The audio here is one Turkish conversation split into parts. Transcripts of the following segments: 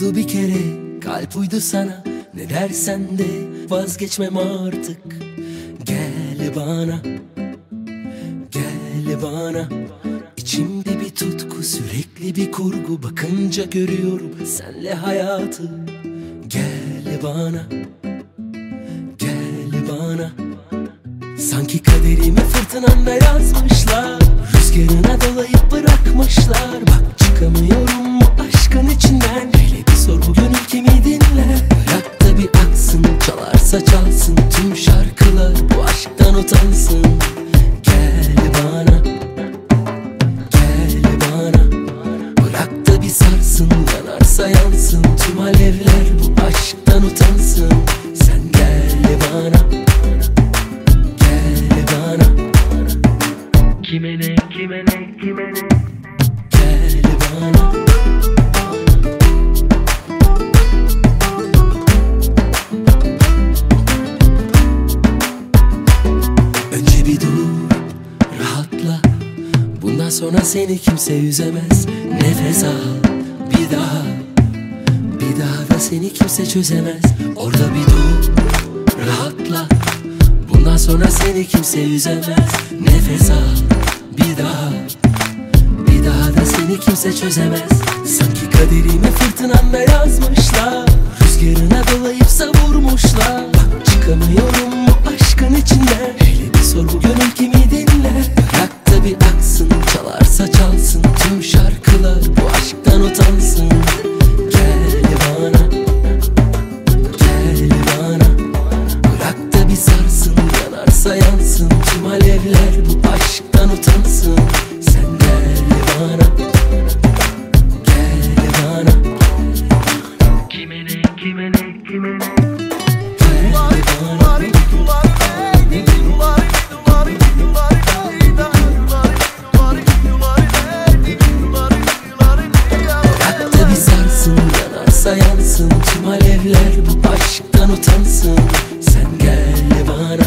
oldu bir kere Kalp uydu sana. Ne dersen de Vazgeçmem artık. Gel bana Gel bana. İçimde bir tutku sürekli bir kurgu. Bakınca görüyorum senle hayatı. Gel bana Gel bana. Sanki kaderimi fırtınanda yazmışlar Rüzgarına dolayıp bırakmışlar. Bak çıkamıyorum Önce bir dur Rahatla. Bundan sonra seni kimse üzemez. Nefes al Bir daha. Bir daha da seni kimse çözemez. Orada bir dur Rahatla. Bundan sonra seni kimse üzemez. Nefes al daha. Bir daha da seni kimse çözemez. Sanki kaderimi fırtınanda yazmışlar. Rüzgarına dolayıp savurmuşlar. Bak çıkamıyorum bu aşkın içinden Hele bir sor bu gönül kimi dinler? Bırak da bir aksın çalarsa çalsın Tüm şarkılar. Bu aşktan utansın bu aşktan utansın. Sen gel bana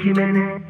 ki mene